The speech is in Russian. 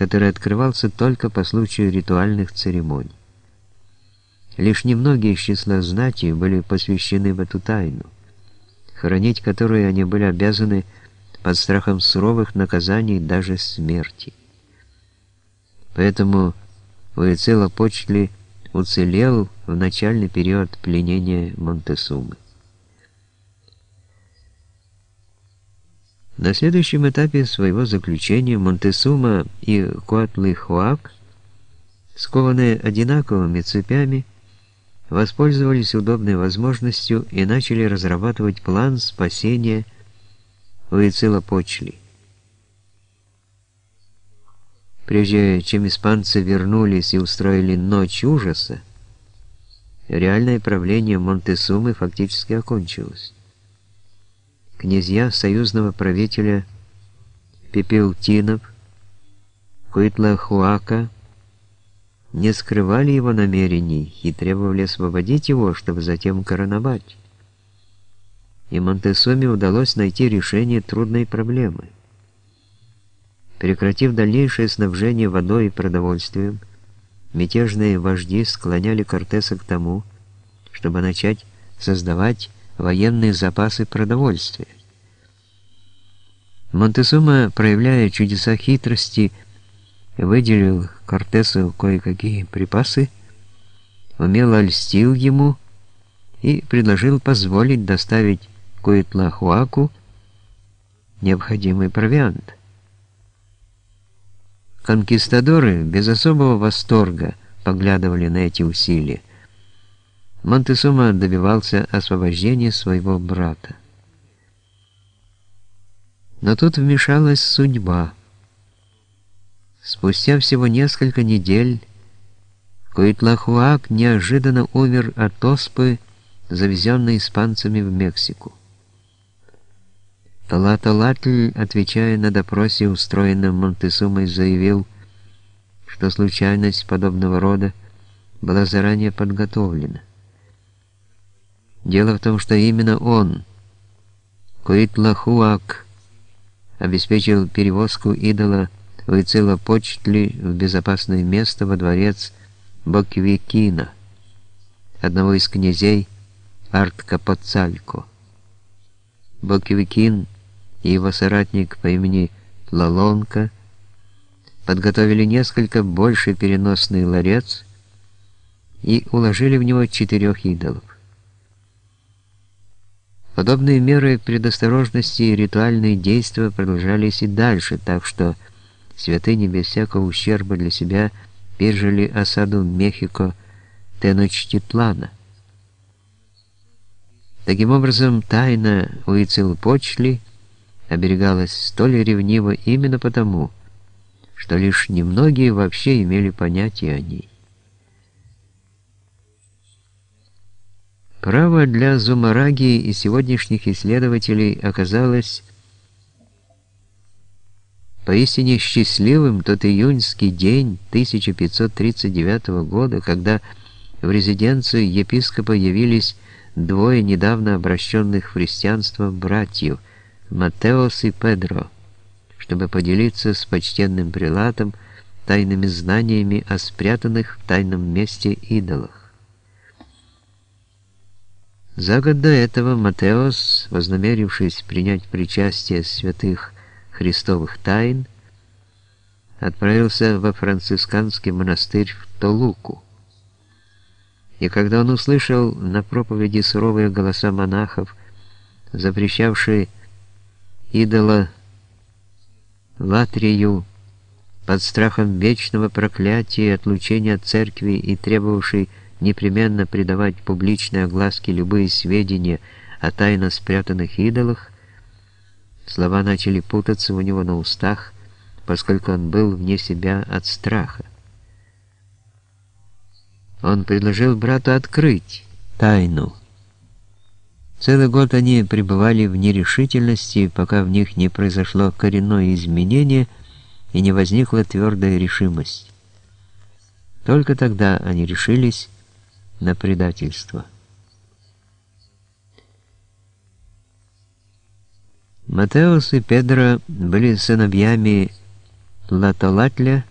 который открывался только по случаю ритуальных церемоний. Лишь немногие из числа знати были посвящены в эту тайну, хранить которую они были обязаны под страхом суровых наказаний даже смерти. Поэтому Уицелопочтли уцелел в начальный период пленения Монтесумы. На следующем этапе своего заключения Монтесума и Куатлы-Хуак, скованные одинаковыми цепями, воспользовались удобной возможностью и начали разрабатывать план спасения Уицилопочли. Прежде чем испанцы вернулись и устроили ночь ужаса, реальное правление Монтесумы фактически окончилось князья союзного правителя Пепелтинов, Хуитла-Хуака не скрывали его намерений и требовали освободить его, чтобы затем короновать. И Монтесуме удалось найти решение трудной проблемы. Прекратив дальнейшее снабжение водой и продовольствием, мятежные вожди склоняли Кортеса к тому, чтобы начать создавать военные запасы продовольствия. Монтесума, проявляя чудеса хитрости, выделил Кортесу кое-какие припасы, умело льстил ему и предложил позволить доставить Куитлахуаку необходимый провиант. Конкистадоры без особого восторга поглядывали на эти усилия. Монтесума добивался освобождения своего брата. Но тут вмешалась судьба. Спустя всего несколько недель Куитлахуак неожиданно умер от оспы, завезенной испанцами в Мексику. Талаталатль, отвечая на допросе, устроенном Монтесумой, заявил, что случайность подобного рода была заранее подготовлена. Дело в том, что именно он, Куитлахуак, обеспечил перевозку идола Уицилопочтли в безопасное место во дворец Боквикина, одного из князей Арткапоцалько. Боквикин и его соратник по имени Лалонка подготовили несколько больше переносный ларец и уложили в него четырех идолов. Подобные меры предосторожности и ритуальные действия продолжались и дальше, так что святыни без всякого ущерба для себя пережили осаду Мехико Теночтитлана. Таким образом, тайна Уицилпочли оберегалась столь ревниво именно потому, что лишь немногие вообще имели понятие о ней. Право для Зумараги и сегодняшних исследователей оказалось поистине счастливым тот июньский день 1539 года, когда в резиденцию епископа явились двое недавно обращенных в христианство братьев, Матеос и Педро, чтобы поделиться с почтенным прилатом тайными знаниями о спрятанных в тайном месте идолах. За год до этого Матеос, вознамерившись принять причастие святых христовых тайн, отправился во францисканский монастырь в Толуку. И когда он услышал на проповеди суровые голоса монахов, запрещавшие идола Латрию под страхом вечного проклятия и отлучения от церкви и требовавший непременно придавать публичной огласке любые сведения о тайно спрятанных идолах, слова начали путаться у него на устах, поскольку он был вне себя от страха. Он предложил брату открыть тайну. Целый год они пребывали в нерешительности, пока в них не произошло коренное изменение и не возникла твердая решимость. Только тогда они решились на предательство. Матеус и Педро были сыновьями Латалатля,